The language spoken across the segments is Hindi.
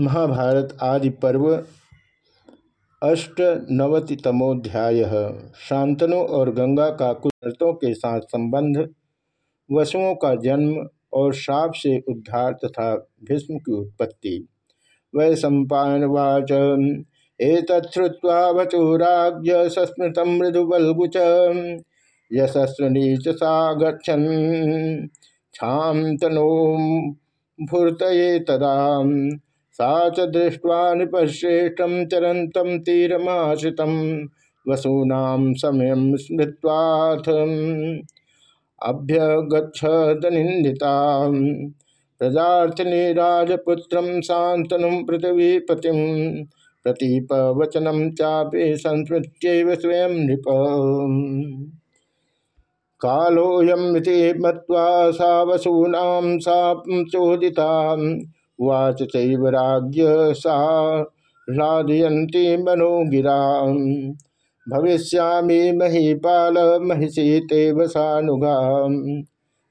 महाभारत आदि पर्व अष्टनवतितमोध्याय। शांतनु और गंगा का कुदरतों के साथ संबंध, वसुओं का जन्म और श्राप से उद्धार तथा भीष्म की उत्पत्ति। वै सम्पावाच एतत्वा वचुराज्य सस्मृत मृदुबलगुच यशस्वनी चा गच्छन छातनो भूर्त तदा सा च दृष्ट्वा नृपश्रेष्ठम चरंतम तीरमाश्रित वसूना समय स्मृत्वाथ। अभ्यगछदनिंदिता प्रजार्थिनी राजपुत्र शांतनु पृथ्वीपति। प्रतीप वचनम चापे संस्मृत्य स्वयं नृप। कालोयम मत्वा सा वसूना सा चोदिता उवाच चैवराज्य सा ह्लादयती मनोगिरा भविष्यामी महीपाल महिषी ते वसानुगा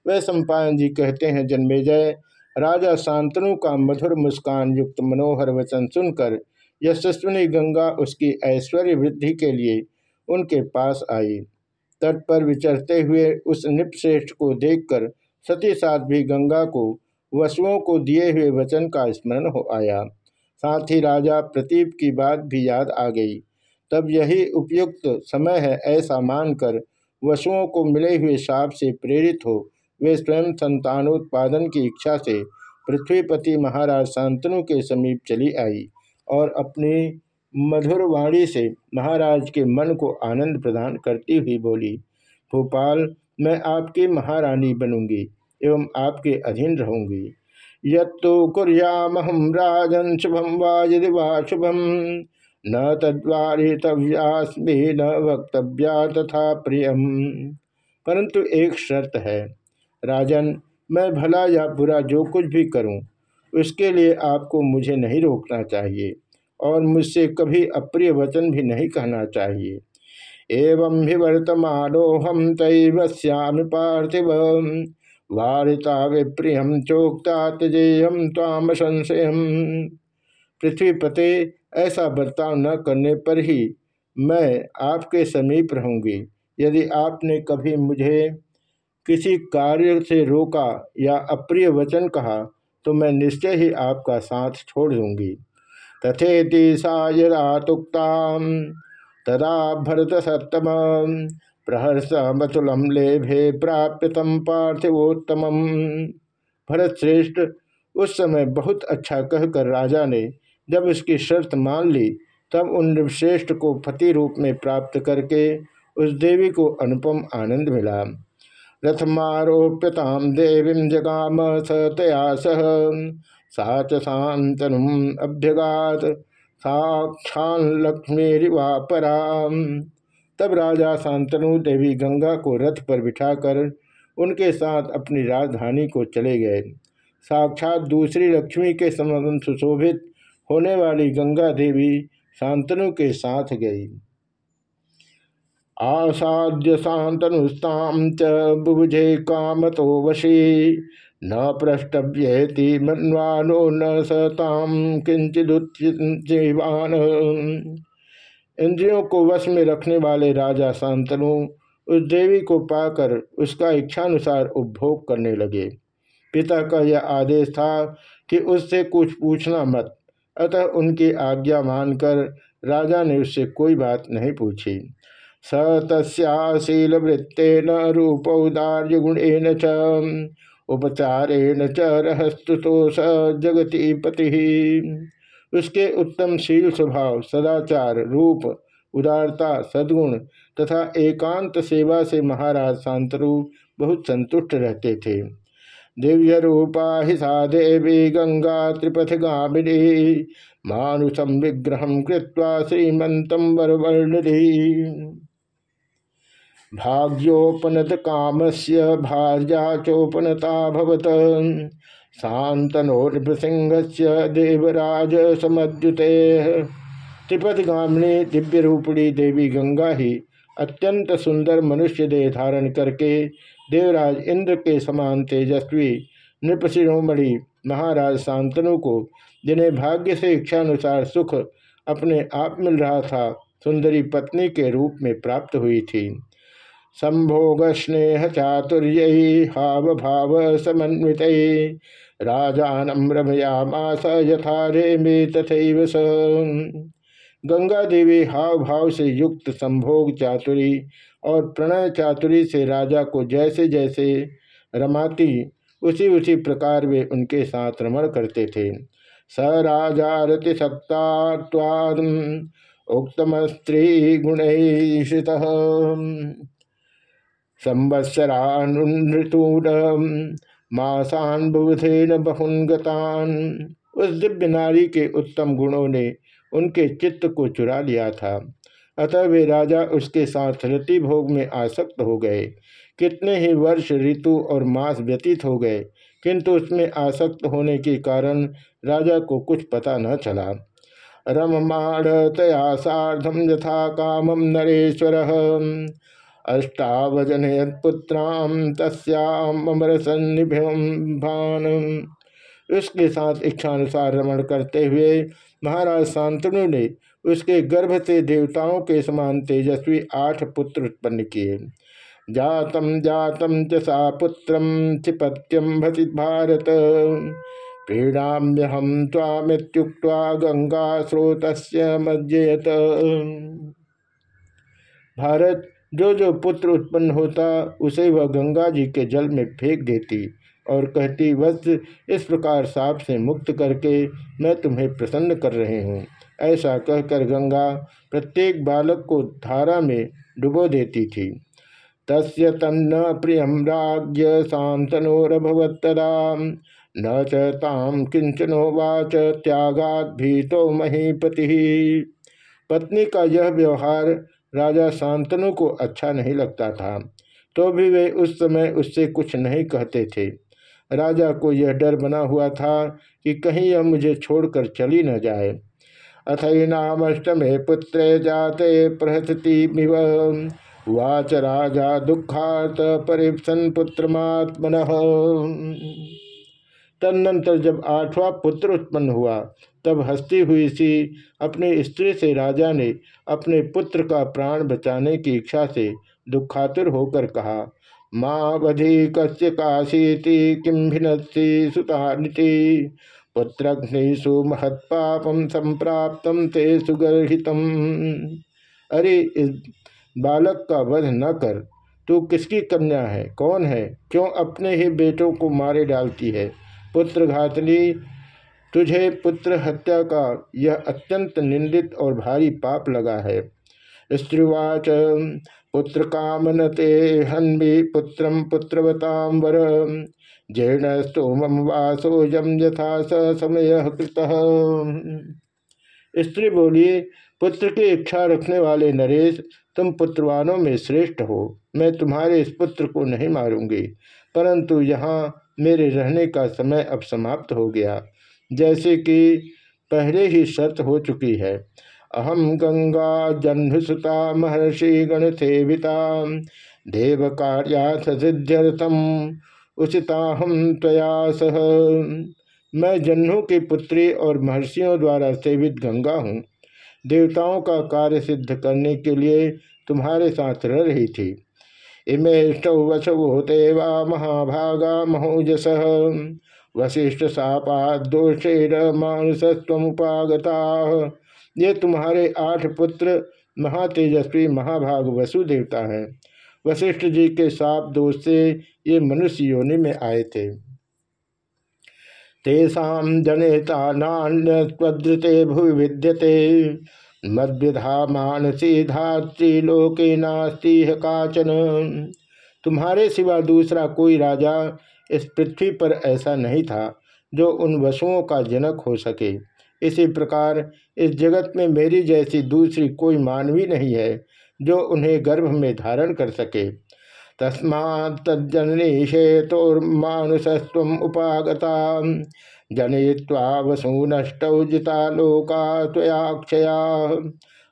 वे सम्पायन जी कहते हैं जन्मेजय राजा शांतनु का मधुर मुस्कान युक्त मनोहर वचन सुनकर यशस्विनी गंगा उसकी ऐश्वर्य वृद्धि के लिए उनके पास आई। तट पर विचरते हुए उस निपश्रेष्ठ को देखकर सती साथ भी गंगा को वसुओं को दिए हुए वचन का स्मरण हो आया। साथ ही राजा प्रतीप की बात भी याद आ गई। तब यही उपयुक्त समय है ऐसा मानकर वसुओं को मिले हुए साप से प्रेरित हो। वे स्वयं संतानोत्पादन की इच्छा से पृथ्वीपति महाराज शांतनु के समीप चली आई और अपनी मधुर वाणी से महाराज के मन को आनंद प्रदान करती हुई बोली, भोपाल, मैं आपकी महारानी बनूँगी। एवं आपके अधीन रहूँगी। यत्तु कुरियामहम राजन शुभम वा यदि वा शुभम। न तद्वारितव्यास्मी, न वक्तव्या तथा प्रियम। परंतु एक शर्त है, राजन, मैं भला या बुरा जो कुछ भी करूँ, उसके लिए आपको मुझे नहीं रोकना चाहिए, और मुझसे कभी अप्रिय वचन भी नहीं कहना चाहिए। एवं ही वर्तमानोहम तैवश्याम पार्थिव वारिता विप्रियम चोक्ता त्यजेयम ताम संशय पृथ्वीपते ऐसा बर्ताव न करने पर ही मैं आपके समीप रहूँगी। यदि आपने कभी मुझे किसी कार्य से रोका या अप्रिय वचन कहा तो मैं निश्चय ही आपका साथ छोड़ दूँगी। तथेति तुक्ता तदा भरत सत्तम प्रहर्ष मतुलम लेभे प्राप्य तम पार्थिवोत्तम भरत श्रेष्ठ उस समय बहुत अच्छा कहकर राजा ने जब उसकी शर्त मान ली, तब उन श्रेष्ठ को पति रूप में प्राप्त करके उस देवी को अनुपम आनंद मिला। रथमारोप्यताम देवी जगाम सतया सह सा चातनु अभ्यगात, साक्षान लक्ष्मी परा तब राजा शांतनु देवी गंगा को रथ पर बिठाकर उनके साथ अपनी राजधानी को चले गए। साक्षात दूसरी लक्ष्मी के समान सुशोभित होने वाली गंगा देवी शांतनु के साथ गई। आसाद्य शांतनुस्ताम च बुभुजे काम तो वशी, न प्रष्टव्यति मनवानो न सताम किंचिदुत्जीवान इंद्रियों को वश में रखने वाले राजा शांतनु उस देवी को पाकर उसका इच्छानुसार उपभोग करने लगे। पिता का यह आदेश था कि उससे कुछ पूछना मत, अतः उनकी आज्ञा मानकर राजा ने उससे कोई बात नहीं पूछी। स तस्शील वृत्तेन रूपौदार्य गुणेन च, उपचारेण च रहस्तुतो स जगती पति। उसके उत्तम शील स्वभाव, सदाचार रूप, उदारता, सद्गुण तथा एकांत सेवा से महाराज शांतरु बहुत संतुष्ट रहते थे। दिव्य रूपा ही सा देवी गंगा त्रिपथगामिनी मानुषम विग्रह कृत्वा श्रीमंतम वरवर्णि भाग्योपनत काम से भार्या चोपनता भवत। शांतनोर्भृसिंह से देवराज समुते त्रिपदगामिनी दिव्य रूपणी देवी गंगा ही अत्यंत सुंदर मनुष्य देह धारण करके देवराज इंद्र के समान तेजस्वी, नृपशिरोमणि महाराज शांतनु को, जिन्हें भाग्य से इच्छानुसार सुख अपने आप मिल रहा था, सुंदरी पत्नी के रूप में प्राप्त हुई थी। संभोग स्नेह चातुर्य हाव भाव समन्वित राजानम रमयामास यथा रे में तथा स। गंगा देवी हाव भाव से युक्त संभोग चातुरी और प्रणय चातुरी से राजा को जैसे जैसे रमाती, उसी उसी प्रकार वे उनके साथ रमण करते थे। स राजा रति सत्तात्वाद उक्तम स्त्री गुण संवत्सरानुतूर मासान बुधेन बहुन गतान उस दिव्य नारी के उत्तम गुणों ने उनके चित्त को चुरा लिया था। अतः वे राजा उसके साथ रति भोग में आसक्त हो गए। कितने ही वर्ष ऋतु और मास व्यतीत हो गए, किंतु उसमें आसक्त होने के कारण राजा को कुछ पता न चला। रममाण तया साधम यथा कामम नरेश्वर। अष्टावजन पुत्राम तस्याम अमर उसके साथ इच्छानुसार रमण करते हुए महाराज शांतनु ने उसके गर्भ से देवताओं के समान तेजस्वी आठ पुत्र उत्पन्न किए। जातम जातम च सा पुत्रम चिपत्यम भति भारत। प्रीणाम्य हम तामित्युक्ता गंगा स्रोत मज्जयत। भारत जो जो पुत्र उत्पन्न होता, उसे वह गंगा जी के जल में फेंक देती और कहती, वत्स, इस प्रकार साप से मुक्त करके मैं तुम्हें प्रसन्न कर रहे हूँ। ऐसा कहकर गंगा प्रत्येक बालक को धारा में डुबो देती थी। तस्य तन्न प्रियम राज्य शांतनोरभवत्तदा न चाम किंचनो वाच त्यागात भीतो महीपति। पत्नी का यह व्यवहार राजा शांतनु को अच्छा नहीं लगता था तो भी वे उस समय उससे कुछ नहीं कहते थे। राजा को यह डर बना हुआ था कि कहीं यह मुझे छोड़कर चली न जाए। अथनामष्टमे पुत्रे जाते प्रहसती वाच राजा दुखात परिप्सन पुत्रमात्मन। तदनंतर जब आठवां पुत्र उत्पन्न हुआ तब हंसती हुई सी अपनी स्त्री से राजा ने अपने पुत्र का प्राण बचाने की इच्छा से दुखातुर होकर कहा माँ बधि कस्य काशीति किम भिन्सी सुतानिति? पुत्रग्निषु महत्पापम संप्राप्त ते सुगर्हितम। अरे, इस बालक का वध न कर, तू किसकी कन्या है? कौन है? क्यों अपने ही बेटों को मारे डालती है? पुत्र घातनी तुझे पुत्र हत्या का यह अत्यंत निंदित और भारी पाप लगा है। स्त्रीवाच, पुत्र कामनते, हन्वी पुत्र पुत्रवताम वर। जीर्ण स्तोम वासोजम यथा स समय कृत। स्त्री बोली, पुत्र की इच्छा रखने वाले नरेश, तुम पुत्रवानों में श्रेष्ठ हो। मैं तुम्हारे इस पुत्र को नहीं मारूँगी, परंतु यहाँ मेरे रहने का समय अब समाप्त हो गया। जैसे कि पहले ही शर्त हो चुकी है। अहम गंगा जन्मसुता महर्षि गण सेविता देव कार्याथ सिद्ध्यर्थम उचिता हम तया सह। मैं जन्हों की पुत्री और महर्षियों द्वारा सेवित गंगा हूँ। देवताओं का कार्य सिद्ध करने के लिए तुम्हारे साथ रह रही थी। इमेष्टौ वसवो देवा महाभागा महोजस। वशिष्ठ सापादोषेर मानसत्वमुपागता ये तुम्हारे आठ पुत्र महातेजस्वी महाभाग वसुदेवता है। वशिष्ठ जी के साप दोष से ये मनुष्य योनि में आए थे। तेषा जनेता नान्यद्रुते भुवि विद्यते। मद्विधा मानसी धात्री लोके नास्ती काचन। तुम्हारे सिवा दूसरा कोई राजा इस पृथ्वी पर ऐसा नहीं था जो उन वसुओं का जनक हो सके। इसी प्रकार इस जगत में मेरी जैसी दूसरी कोई मानवी नहीं है जो उन्हें गर्भ में धारण कर सके। तस्मा तज्जननी हेतुर्मानुषस्व उपागता जनय्वा वसु नष्ट जिता लोका त्वयाक्षया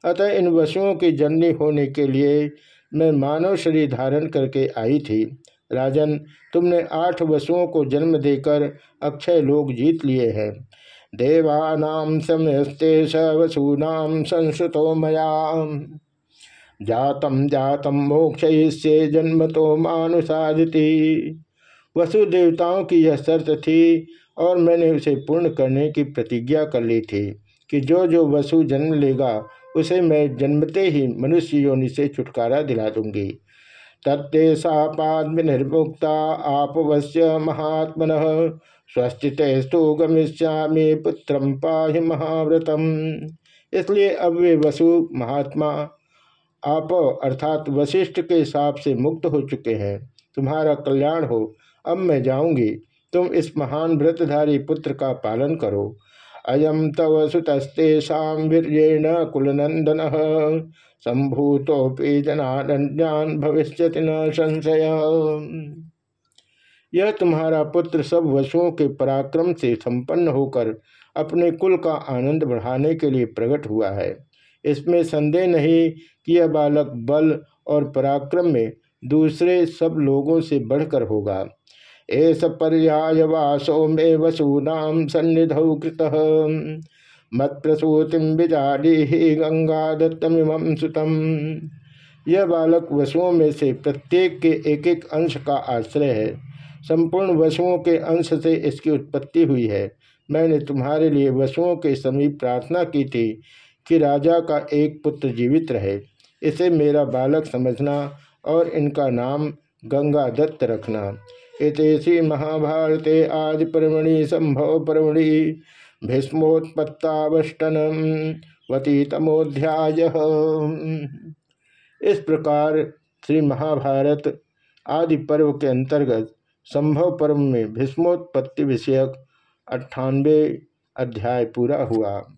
अतः इन वसुओं की जननी होने के लिए मैं मानव शरीर धारण करके आई थी। राजन, तुमने आठ वसुओं को जन्म देकर अक्षय लोग जीत लिए हैं। देवानाम समस्ते वसूनाम संस्कृतो मया जातम जातम मोक्ष जन्म तो मानुसादिति वसु देवताओं की यह शर्त थी और मैंने उसे पूर्ण करने की प्रतिज्ञा कर ली थी कि जो जो वसु जन्म लेगा, उसे मैं जन्मते ही मनुष्य योनि से छुटकारा दिला दूँगी। निर्मुक्ता आपवश्य महात्मन। स्वस्थितस्तु गमिष्यामी पुत्रम पाहि महाव्रतम। इसलिए अब वे वसु महात्मा, आप अर्थात वशिष्ठ के हिसाब से मुक्त हो चुके हैं। तुम्हारा कल्याण हो, अब मैं जाऊँगी। तुम इस महान व्रतधारी पुत्र का पालन करो। अयम तव सुतस्तेषा वीरेण कुलनंदन संभूतोपि जनान्यान भविष्य न संशय। यह तुम्हारा पुत्र सब वशुओं के पराक्रम से संपन्न होकर अपने कुल का आनंद बढ़ाने के लिए प्रकट हुआ है। इसमें संदेह नहीं कि यह बालक बल और पराक्रम में दूसरे सब लोगों से बढ़कर होगा। एस पर्यायवासो मे वसूनाम सन्निधौ कृत। मत प्रसूति बिजाड़ी गंगा दत्तमिम सुतम। यह बालक वसुओं में से प्रत्येक के एक एक अंश का आश्रय है। संपूर्ण वसुओं के अंश से इसकी उत्पत्ति हुई है। मैंने तुम्हारे लिए वसुओं के समीप प्रार्थना की थी कि राजा का एक पुत्र जीवित रहे। इसे मेरा बालक समझना और इनका नाम गंगा दत्त रखना। इतेशी महाभारते आदि पर्वणि संभव पर्वणि भीष्मोत्पत्तावष्टन वतीतमोध्याय इस प्रकार श्री महाभारत आदि पर्व के अंतर्गत संभव पर्व में भीष्मोत्पत्ति विषयक अट्ठानवे अध्याय पूरा हुआ।